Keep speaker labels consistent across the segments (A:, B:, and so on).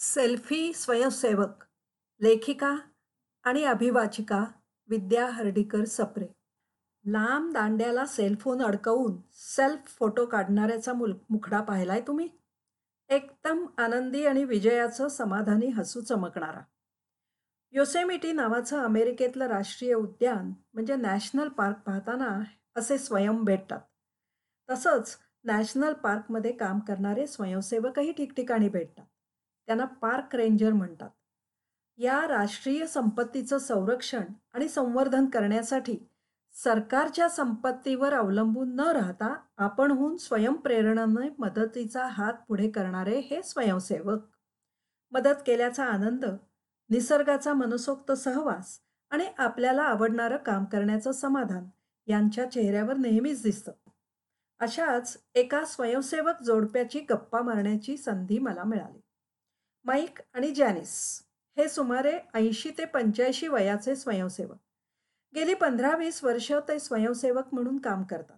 A: Selfie स्वयंसेवक लेखिका आणि अभिवाचिका विद्या हर्डीकर सप्रे. लांब दांड्याला सेलफोन अडकवून सेल्फ फोटो काढणाऱ्याचा मुल मुखडा पाहिलाय तुम्ही? एकदम आनंदी आणि विजयाचं समाधानी हसू चमकणारा. योसेमिटी नावाचं अमेरिकेतलं राष्ट्रीय उद्यान म्हणजे नॅशनल पार्क पाहताना असे स्वयं भेटतात. तसंच नॅशनल पार्कमध्ये काम करणारे स्वयंसेवकही ठिकठिकाणी भेटतात. त्यांना पार्क रेंजर म्हणतात. या राष्ट्रीय संपत्तीचं संरक्षण आणि संवर्धन करण्यासाठी सरकारच्या संपत्तीवर अवलंबून न राहता आपणहून स्वयंप्रेरणाने मदतीचा हात पुढे करणारे हे स्वयंसेवक. मदत केल्याचा आनंद निसर्गाचा मनसोक्त सहवास आणि आपल्याला आवडणारं काम करण्याचं समाधान यांच्या चेहऱ्यावर नेहमीच दिसतं. अशाच एका स्वयंसेवक जोडप्याची गप्पा मारण्याची संधी मला मिळाली. माईक आणि जॅनिस हे सुमारे ऐंशी ते पंच्याऐंशी वयाचे स्वयंसेवक. गेली पंधरा वीस वर्ष ते स्वयंसेवक म्हणून काम करतात.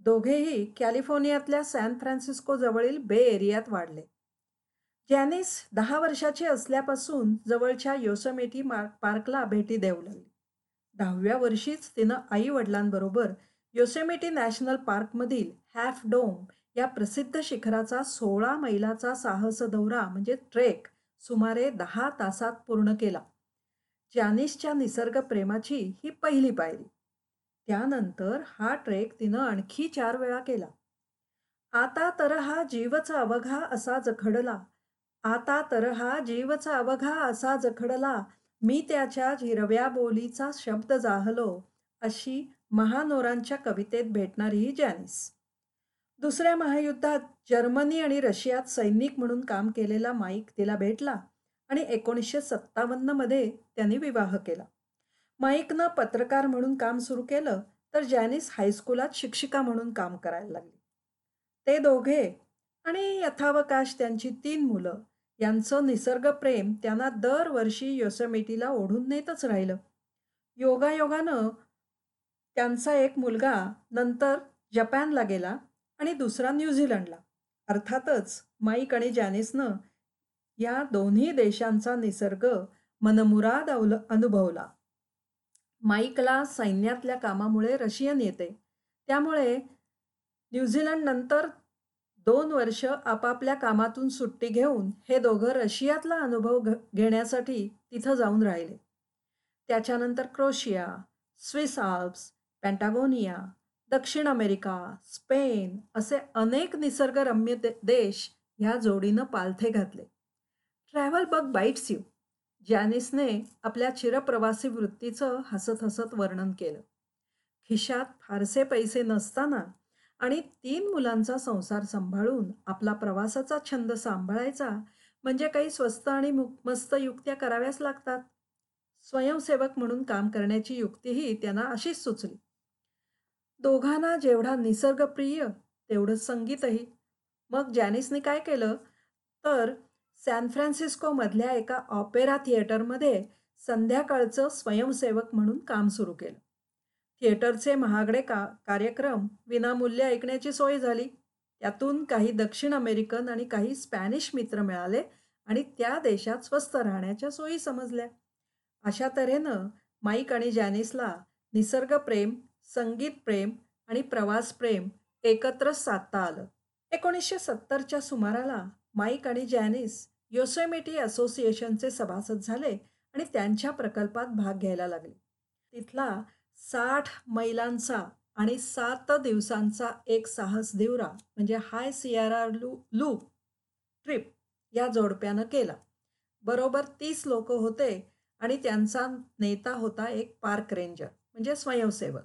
A: दोघेही कॅलिफोर्नियातल्या सॅन फ्रान्सिस्को जवळील बे एरियात वाढले. जॅनिस दहा वर्षाची असल्यापासून जवळच्या योसमेटी पार्कला भेटी देऊ लागली. दहाव्या वर्षीच तिनं आई वडिलांबरोबर योसेमिटी नॅशनल पार्कमधील हॅफ डोम या प्रसिद्ध शिखराचा सोळा मैलाचा साहस दौरा म्हणजे ट्रेक सुमारे दहा तासात पूर्ण केला. जॅनिसच्या निसर्ग प्रेमाची ही पहिली पायरी. त्यानंतर हा ट्रेक तिनं आणखी चार वेळा केला. आता तर हा जीवचा अवघा असा जखडला. आता तर हा जीवचा अवघा असा जखडला. मी त्याच्या हिरव्या बोलीचा शब्द जाहलो अशी महानोरांच्या कवितेत भेटणारी ही जॅनिस दुसऱ्या महायुद्धात जर्मनी आणि रशियात सैनिक म्हणून काम केलेला माईक तिला भेटला आणि एकोणीसशे सत्तावन्नमध्ये त्यांनी विवाह केला. माईकनं पत्रकार म्हणून काम सुरू केलं तर जॅनिस हायस्कूलात शिक्षिका म्हणून काम करायला लागली. ते दोघे आणि यथावकाश त्यांची तीन मुलं यांचं निसर्गप्रेम त्यांना दरवर्षी योसमेटीला ओढून नेतच राहिलं. योगायोगानं त्यांचा एक मुलगा नंतर जपानला गेला आणि दुसरा न्यूझीलंडला अर्थातच माईक आणि जॅनिसनं या दोन्ही देशांचा निसर्ग मनमुराद अवल अनुभवला. माईकला सैन्यातल्या कामामुळे रशियन येते. त्यामुळे न्यूझीलंडनंतर दोन वर्ष आपापल्या कामातून सुट्टी घेऊन हे दोघं रशियातला अनुभव घ घेण्यासाठी तिथं जाऊन राहिले. त्याच्यानंतर क्रोशिया स्विस आल्प्स पॅन्टागोनिया दक्षिण अमेरिका स्पेन असे अनेक निसर्गरम्य दे देश ह्या जोडीनं पालथे घातले. ट्रॅव्हल बग बाईट्स यू जॅनिसने आपल्या चिरप्रवासी वृत्तीचं हसत हसत वर्णन केलं. खिशात फारसे पैसे नसताना आणि तीन मुलांचा संसार सांभाळून आपला प्रवासाचा छंद सांभाळायचा म्हणजे काही स्वस्त आणि मस्त युक्त्या कराव्याच लागतात. स्वयंसेवक म्हणून काम करण्याची युक्तीही त्यांना अशीच सुचली. दोघांना जेवढा निसर्गप्रिय तेवढं संगीतही. मग जॅनिसने काय केलं? तर सॅन फ्रान्सिस्कोमधल्या एका ऑपेरा थिएटरमध्ये संध्याकाळचं स्वयंसेवक म्हणून काम सुरू केलं. थिएटरचे महागडे का कार्यक्रम विनामूल्य ऐकण्याची सोय झाली. त्यातून काही दक्षिण अमेरिकन आणि काही स्पॅनिश मित्र मिळाले आणि त्या देशात स्वस्त राहण्याच्या सोयी समजल्या. अशा तऱ्हेनं माईक आणि जॅनिसला निसर्गप्रेम संगीत प्रेम आणि प्रवास प्रेम एकत्र साधता आलं. एकोणीसशे सत्तरच्या सुमाराला माईक आणि जॅनिस योसेमिटी असोसिएशनचे सभासद झाले आणि त्यांच्या प्रकल्पात भाग घ्यायला लागले. तिथला साठ मैलांचा आणि सात दिवसांचा एक साहस दिवरा म्हणजे हाय सियारा लू लूप ट्रिप या जोडप्यानं केला. बरोबर तीस लोक होते आणि त्यांचा नेता होता एक पार्क रेंजर म्हणजे स्वयंसेवक.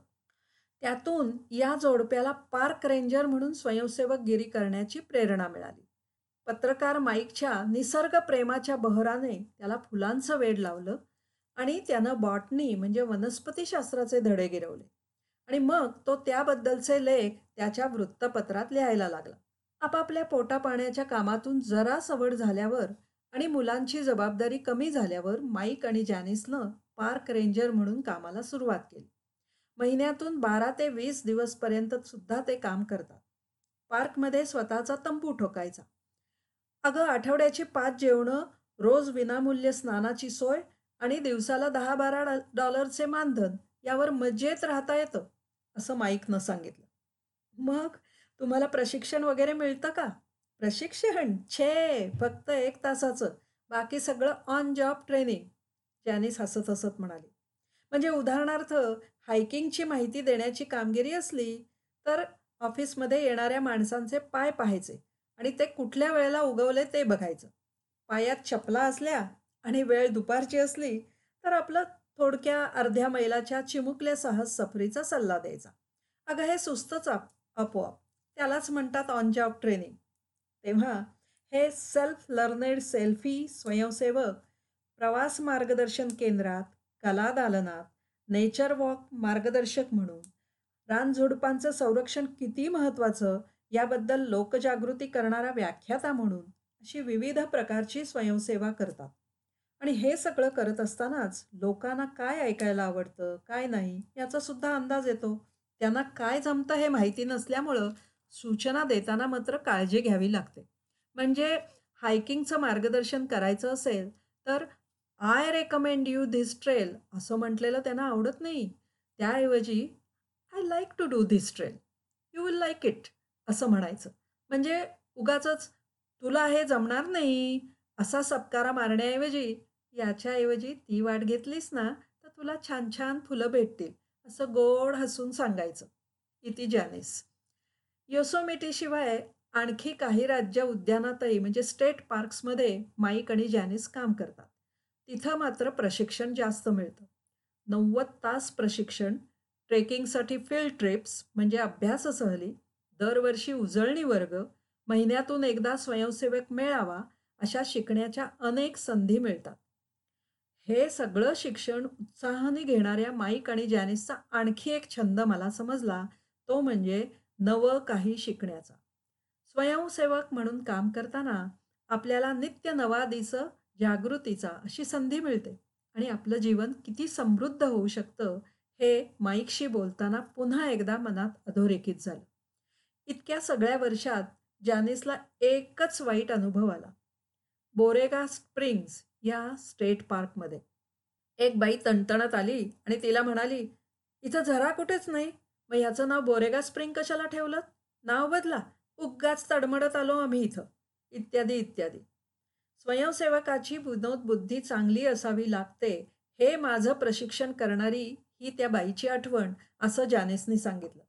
A: त्यातून या जोडप्याला पार्क रेंजर म्हणून स्वयंसेवकगिरी करण्याची प्रेरणा मिळाली. पत्रकार माईकच्या निसर्ग प्रेमाच्या बहराने त्याला फुलांचं वेड लावलं आणि त्यानं बॉटनी म्हणजे वनस्पतीशास्त्राचे धडे गिरवले. आणि मग तो त्याबद्दलचे लेख त्याच्या वृत्तपत्रात लिहायला लागला. आपापल्या पोटापाण्याच्या कामातून जरा सवड झाल्यावर आणि मुलांची जबाबदारी कमी झाल्यावर माईक आणि जॅनिसनं पार्क रेंजर म्हणून कामाला सुरुवात केली. महिन्यातून बारा ते वीस दिवसपर्यंत सुद्धा ते काम करतात पार्कमध्ये स्वतःचा तंबू ठोकायचा अगं आठवड्याची पाच जेवणं रोज विनामूल्य स्नानाची सोय आणि दिवसाला दहा बारा डॉ डॉलरचे मानधन यावर मजेत राहता येतं, असं माईकनं सांगितलं. मग तुम्हाला प्रशिक्षण वगैरे मिळतं का? प्रशिक्षण? छे! फक्त एक तासाचं. बाकी सगळं ऑन जॉब ट्रेनिंग. जॅनिस हसत-हसत म्हणाली. म्हणजे उदाहरणार्थ हायकिंगची माहिती देण्याची कामगिरी असली, तर ऑफिसमध्ये येणाऱ्या माणसांचे पाय पाहायचे आणि ते कुठल्या वेळेला उगवले ते बघायचं. पायात चपला असल्या आणि वेळ दुपारची असली, तर आपलं थोडक्या अर्ध्या मैलाच्या चिमुकल्या सहज सफरीचा सल्ला द्यायचा. अगं हे सुस्तच आप आपोआप. त्यालाच म्हणतात ऑन जॉब ट्रेनिंग. तेव्हा हे सेल्फ लर्नेड सेल्फी स्वयंसेवक प्रवास मार्गदर्शन केंद्रात, कला दालनात, नेचर वॉक मार्गदर्शक म्हणून, रानझुडपांचं संरक्षण किती महत्त्वाचं याबद्दल लोकजागृती करणारा व्याख्याता म्हणून अशी विविध प्रकारची स्वयंसेवा करतात. आणि हे सगळं करत असतानाच लोकांना काय ऐकायला आवडतं, काय नाही याचा सुद्धा अंदाज येतो. त्यांना काय जमतं हे माहिती नसल्यामुळं सूचना देताना मात्र काळजी घ्यावी लागते. म्हणजे हायकिंगचं मार्गदर्शन करायचं असेल, तर I recommend you this trail असं म्हटलेलं त्यांना आवडत नाही. त्याऐवजी I like to do this trail. You will like it असं म्हणायचं. म्हणजे उगाचच तुला हे जमणार नाही असा सपकारा मारण्याऐवजी याच्याऐवजी ती वाट घेतलीस ना, तर तुला छान-छान फुलं भेटतील असं गोड हसून सांगायचं. इति जॅनिस. योसेमिटीशिवाय आणखी काही राज्य उद्यानातही म्हणजे स्टेट पार्क्समध्ये माईक आणि जॅनिस काम करतात. तिथं मात्र प्रशिक्षण जास्त मिळतं. 90 तास प्रशिक्षण, ट्रेकिंगसाठी फील्ड ट्रिप्स म्हणजे अभ्यास सहली, दरवर्षी उजळणी वर्ग, महिन्यातून एकदा स्वयंसेवक मेळावा अशा शिकण्याच्या अनेक संधी मिळतात. हे सगळं शिक्षण उत्साहाने घेणाऱ्या माईक आणि जॅनिसचा आणखी एक छंद मला समजला, तो म्हणजे नवं काही शिकण्याचा. स्वयंसेवक म्हणून काम करताना आपल्याला नित्य नवादिसं जागृतीचा अशी संधी मिळते आणि आपलं जीवन किती समृद्ध होऊ शकतं, हे माईकशी बोलताना पुन्हा एकदा मनात अधोरेखित झालं. इतक्या सगळ्या वर्षात जॅनिसला एकच वाईट अनुभव आला. बोरेगा स्प्रिंग्ज या स्टेट पार्कमध्ये. एक बाई तणतणत आली आणि तिला म्हणाली, "इथं झरा कुठेच नाही. मग ह्याचं नाव बोरेगा स्प्रिंग कशाला ठेवलं नाव बदला. उगाच तडमडत आलो आम्ही इथं." इत्यादी, इत्यादी. स्वयंसेवकाची विनोदबुद्धी चांगली असावी लागते, हे माझं प्रशिक्षण करणारी ही त्या बाईची आठवण, असं जानेसनी सांगितलं.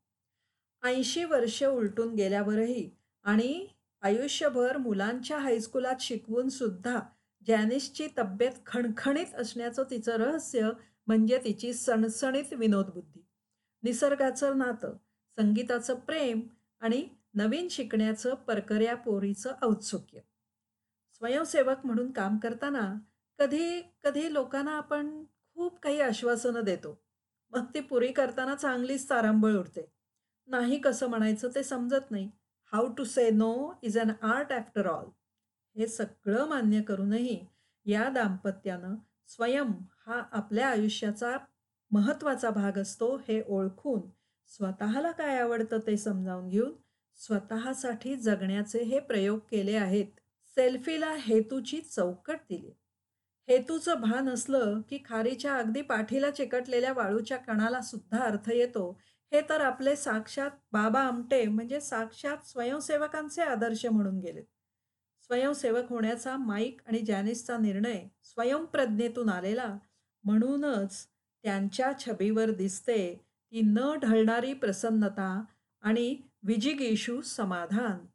A: ऐंशी वर्ष उलटून गेल्यावरही आणि आयुष्यभर मुलांच्या हायस्कुलात शिकवून सुद्धा जॅनिसची तब्येत खणखणीत असण्याचं तिचं रहस्य म्हणजे तिची सणसणीत विनोदबुद्धी, निसर्गाचं नातं, संगीताचं प्रेम आणि नवीन शिकण्याचं परकऱ्या पोरीचं औत्सुक्य. स्वयंसेवक म्हणून काम करताना कधी-कधी लोकांना आपण खूप काही आश्वासनं देतो. मग ती पुरी करताना चांगलीच तारांबळ उडते. नाही कसं म्हणायचं ते समजत नाही. How to say no is an art after all. हे सगळं मान्य करूनही या दाम्पत्यानं स्वयं हा आपल्या आयुष्याचा महत्त्वाचा भाग असतो हे ओळखून, स्वतःला काय आवडतं ते समजावून घेऊन, स्वतःसाठी जगण्याचे हे प्रयोग केले आहेत. सेल्फीला हेतूची चौकट दिली हेतूचं भान असलं की खारीच्या अगदी पाठीला चिकटलेल्या वाळूच्या कणाला सुद्धा अर्थ येतो, हे तर आपले साक्षात बाबा आमटे म्हणजे साक्षात स्वयंसेवकांचे आदर्श म्हणून गेलेत. स्वयंसेवक होण्याचा माईक आणि जॅनिसचा निर्णय स्वयंप्रज्ञेतून आलेला, म्हणूनच त्यांच्या छबीवर दिसते ती न ढळणारी प्रसन्नता आणि विजिगीषू समाधान.